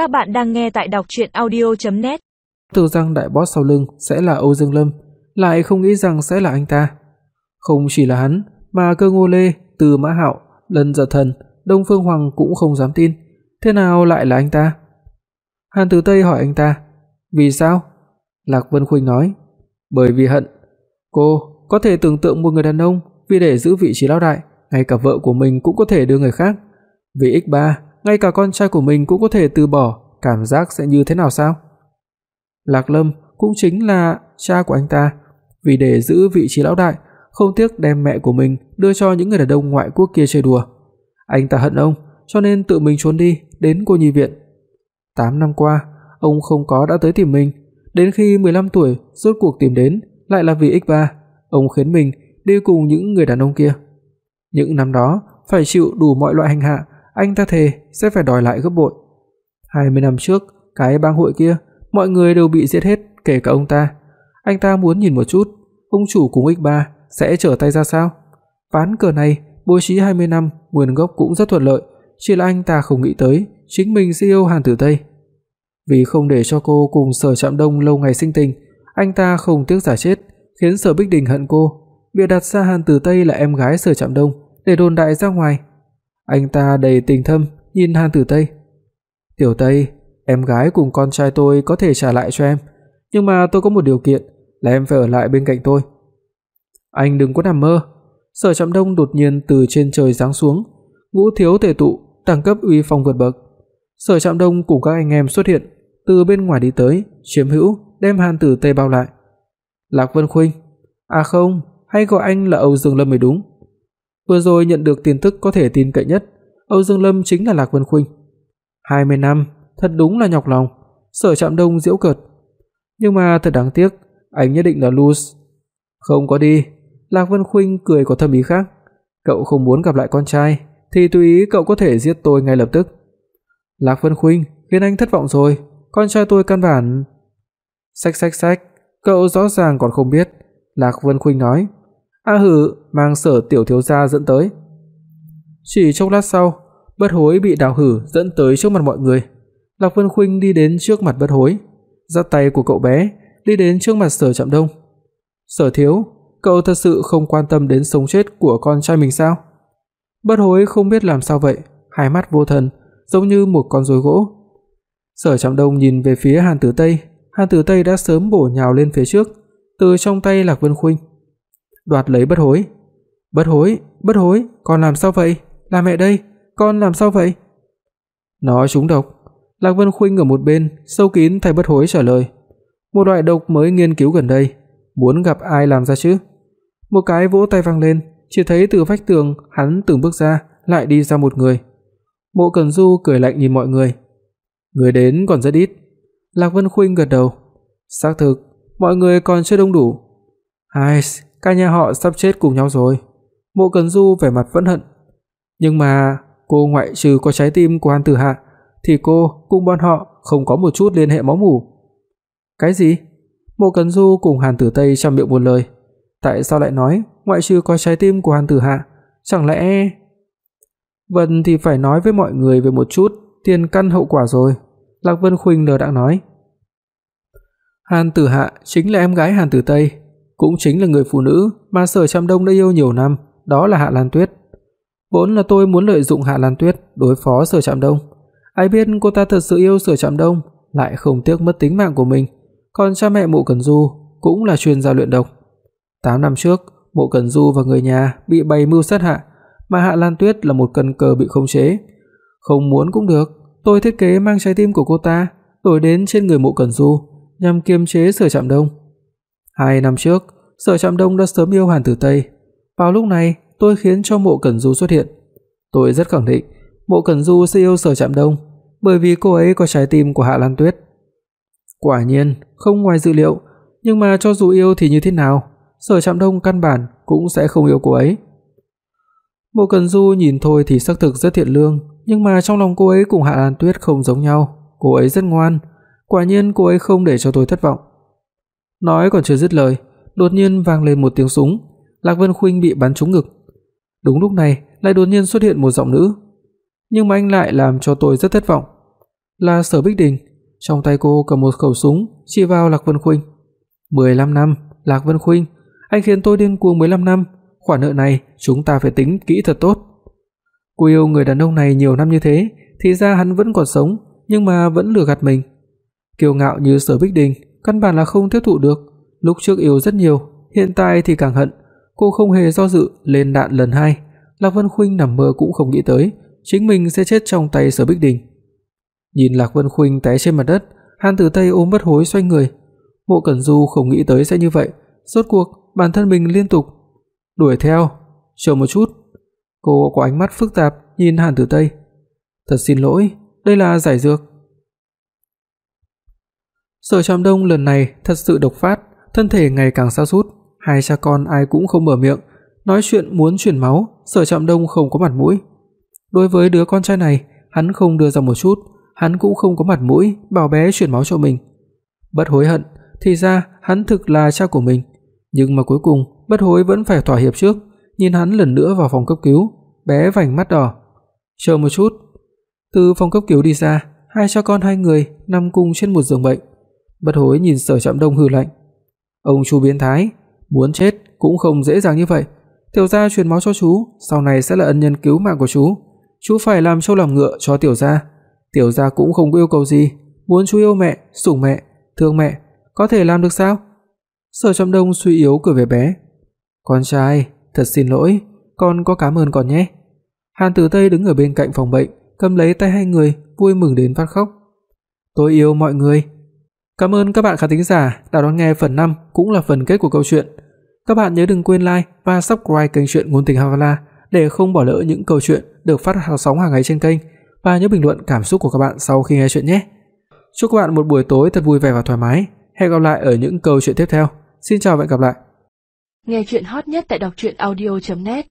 Các bạn đang nghe tại đọc audio net Tưởng rằng đại boss sau lưng sẽ là Âu Dương Lâm, lại không nghĩ rằng sẽ là anh ta. Không chỉ là hắn, mà Cơ Ngô Lê, Từ Mã Hạo, Lân Giật Thần, Đông Phương Hoàng cũng không dám tin, thế nào lại là anh ta? Hàn Tử Tây hỏi anh ta, "Vì sao?" Lạc Vân Khuynh nói, "Bởi vì hận." Cô có thể tưởng tượng một người đàn ông vì để giữ vị trí lão đại, ngay cả vợ của mình cũng có thể đưa người khác. Vì X3, ngay cả con trai của mình cũng có thể từ bỏ, cảm giác sẽ như thế nào sao? Lạc Lâm cũng chính là cha của anh ta, vì để giữ vị trí lão đại, không tiếc đem mẹ của mình đưa cho những người đàn ông ngoại quốc kia chơi đùa. Anh ta hận ông, cho nên tự mình trốn đi đến cô nhi viện. 8 năm qua, ông không có đã tới tìm mình, đến khi 15 tuổi rốt cuộc tìm đến lại là vì X3, ông khiến mình đi cùng những người đàn ông kia. Những năm đó phải chịu đủ mọi loại hành hạ, anh ta thề sẽ phải đòi lại gấp bội. 20 năm trước, cái bang hội kia, mọi người đều bị giết hết, kể cả ông ta. Anh ta muốn nhìn một chút, ông chủ cùng X3 sẽ trở tay ra sao? Ván cờ này bố trí 20 năm, nguồn gốc cũng rất thuận lợi, chỉ là anh ta không nghĩ tới chính mình sẽ yêu Hàn Tử Tây. Vì không để cho cô cùng Sở Trạm Đông lâu ngày sinh tình, anh ta không tiếc giả chết, khiến Sở Bích Đình hận cô, bịa đặt ra Hàn Tử Tây là em gái Sở Trạm Đông để đồn đại ra ngoài. Anh ta đầy tình thâm nhìn Hàn Tử Tây. "Tiểu Tây, em gái cùng con trai tôi có thể trả lại cho em, nhưng mà tôi có một điều kiện, là em phải ở lại bên cạnh tôi." "Anh đừng có nằm mơ." Sở Trạm Đông đột nhiên từ trên trời giáng xuống, ngũ thiếu tề tụ, đẳng cấp uy phong vượt bậc. Sở Trạm Đông cùng các anh em xuất hiện, từ bên ngoài đi tới, chiếm hữu, đem Hàn Tử Tây bao lại. Lạc Vân Khuynh, à không, hay gọi anh là Âu Dương Lâm mới đúng. Vừa rồi nhận được tin tức có thể tin cậy nhất, Âu Dương Lâm chính là Lạc Vân Khuynh. 20 năm, thật đúng là nhọc lòng, Sở Trạm Đông giễu cợt. Nhưng mà thật đáng tiếc, anh nhất định là lose. Không có đi, Lạc Vân Khuynh cười có thâm ý khác. Cậu không muốn gặp lại con trai thì tùy ý cậu có thể giết tôi ngay lập tức. Lạc Vân Khuynh, khiến anh thất vọng rồi, con trai tôi căn bản Xách xách xách, cậu rõ ràng còn không biết, Lạc Vân Khuynh nói. A hử, mang Sở tiểu thiếu gia dẫn tới. Chỉ chốc lát sau, Bất Hối bị Đào Hử dẫn tới trước mặt mọi người. Lạc Vân Khuynh đi đến trước mặt Bất Hối, giơ tay của cậu bé đi đến trước mặt Sở Trạm Đông. "Sở thiếu, cậu thật sự không quan tâm đến sống chết của con trai mình sao?" Bất Hối không biết làm sao vậy, hai mắt vô thần, giống như một con rối gỗ. Sở Trạm Đông nhìn về phía Hàn Tử Tây, Hàn Tử Tây đã sớm bổ nhào lên phía trước, từ trong tay Lạc Vân Khuynh, đoạt lấy Bất Hối. "Bất Hối, Bất Hối, con làm sao vậy? Là mẹ đây, con làm sao vậy?" Nó trúng độc. Lạc Vân Khuynh ở một bên, sâu kín thay Bất Hối trả lời. Một loại độc mới nghiên cứu gần đây, muốn gặp ai làm ra chứ? Một cái vỗ tay vang lên, chỉ thấy từ vách tường hắn từng bước ra, lại đi ra một người. Mộ Cẩn Du cười lạnh nhìn mọi người. Người đến còn rất ít. Lạc Vân Khuynh gật đầu. Xác thực, mọi người còn chưa đông đủ. Hai, cả nhà họ sắp chết cùng nhau rồi. Mộ Cẩn Du vẻ mặt phẫn hận. Nhưng mà cô ngoại trừ có trái tim của Hàn Tử Hạ thì cô cùng bọn họ không có một chút liên hệ máu mủ. Cái gì? Mộ Cẩn Du cùng Hàn Tử Tây trong miệng một lời. Tại sao lại nói ngoại trừ có trái tim của Hàn Tử Hạ, chẳng lẽ Vân thì phải nói với mọi người về một chút tiền căn hậu quả rồi." Lạc Vân Khuynh lờ đãng nói. Hàn Tử Hạ chính là em gái Hàn Tử Tây, cũng chính là người phụ nữ mà Sở Trạm Đông đã yêu nhiều năm, đó là Hạ Lan Tuyết. Vốn là tôi muốn lợi dụng Hạ Lan Tuyết đối phó Sở Trạm Đông, ai biết cô ta thật sự yêu Sở Trạm Đông, lại không tiếc mất tính mạng của mình, còn cha mẹ Mộ Cẩn Du cũng là chuyên gia luyện độc. 8 năm trước, Mộ Cẩn Du và người nhà bị bày mưu sát hại, mà Hạ Lan Tuyết là một cân cờ bị khống chế. Không muốn cũng được, tôi thiết kế mang trái tim của cô ta đổi đến trên người Mộ Cẩn Du, nhằm kiềm chế Sở Trạm Đông. Hai năm trước, Sở Trạm Đông đã sớm yêu Hàn Tử Tây. Vào lúc này, tôi khiến cho Mộ Cẩn Du xuất hiện. Tôi rất khẳng định, Mộ Cẩn Du sẽ yêu Sở Trạm Đông, bởi vì cô ấy có trái tim của Hạ Lan Tuyết. Quả nhiên, không ngoài dự liệu, nhưng mà cho dù yêu thì như thế nào, Sở Trạm Đông căn bản cũng sẽ không yêu cô ấy. Mộ cẩn Du nhìn thôi thì xác thực rất thiện lương, nhưng mà trong lòng cô ấy cùng Hạ Lan Tuyết không giống nhau, cô ấy rất ngoan, quả nhiên cô ấy không để cho tôi thất vọng. Nói còn chưa dứt lời, đột nhiên vang lên một tiếng súng, Lạc Vân Khuynh bị bắn trúng ngực. Đúng lúc này, lại đột nhiên xuất hiện một giọng nữ, nhưng mà anh lại làm cho tôi rất thất vọng. là Sở Bích Đình, trong tay cô cầm một khẩu súng chỉ vào Lạc Vân Khuynh. 15 năm, Lạc Vân Khuynh, anh khiến tôi điên cuồng 15 năm, khoản nợ này chúng ta phải tính kỹ thật tốt. Cô yêu người đàn ông này nhiều năm như thế, thì ra hắn vẫn còn sống, nhưng mà vẫn lừa gạt mình. Kiêu ngạo như Sở Bích Đình, căn bản là không tiếp thụ được, lúc trước yêu rất nhiều, hiện tại thì càng hận. Cô không hề do dự lên đạn lần hai, Lạc Vân Khuynh nằm mơ cũng không nghĩ tới, chính mình sẽ chết trong tay Sở Bích Đình. Nhìn Lạc Vân Khuynh té trên mặt đất, Hàn Tử Tây ôm bất hối xoay người. Mộ Cẩn Du không nghĩ tới sẽ như vậy, rốt cuộc bản thân mình liên tục đuổi theo, chờ một chút. Cô có ánh mắt phức tạp nhìn Hàn Tử Tây. "Thật xin lỗi, đây là giải dược." Sở Trạm Đông lần này thật sự độc phát, thân thể ngày càng sa sút, hai cha con ai cũng không mở miệng, nói chuyện muốn truyền máu, Sở Trạm Đông không có mặt mũi. Đối với đứa con trai này, hắn không đưa ra một chút, hắn cũng không có mặt mũi bảo bé truyền máu cho mình. Bất hối hận, thì ra hắn thực là cha của mình, nhưng mà cuối cùng Bất Hối vẫn phải thỏa hiệp trước, nhìn hắn lần nữa vào phòng cấp cứu, bé vành mắt đỏ. "Chờ một chút." Từ phòng cấp cứu đi ra, hai cha con hai người nằm cùng trên một giường bệnh. Bất Hối nhìn Sở Trạm Đông hừ lạnh. "Ông chú biến thái, muốn chết cũng không dễ dàng như vậy. Tiểu gia truyền máu cho chú, sau này sẽ là ân nhân cứu mạng của chú. Chú phải làm trâu làm ngựa cho tiểu gia. Tiểu gia cũng không có yêu cầu gì, muốn chú yêu mẹ, sủng mẹ, thương mẹ, có thể làm được sao?" Sở Trạm Đông suy yếu cười về bé. "Con trai, thật xin lỗi, con có cảm ơn con nhé." Hàn Tử Tây đứng ở bên cạnh phòng bệnh, cầm lấy tay hai người, vui mừng đến phát khóc. "Tôi yêu mọi người." Cảm ơn các bạn khán thính giả đã đón nghe phần 5 cũng là phần kết của câu chuyện. Các bạn nhớ đừng quên like và subscribe kênh truyện ngôn tình Havala để không bỏ lỡ những câu chuyện được phát sóng hàng ngày trên kênh và nhớ bình luận cảm xúc của các bạn sau khi nghe chuyện nhé. Chúc các bạn một buổi tối thật vui vẻ và thoải mái. Hẹn gặp lại ở những câu chuyện tiếp theo. Xin chào và hẹn gặp lại. Nghe truyện hot nhất tại đọc net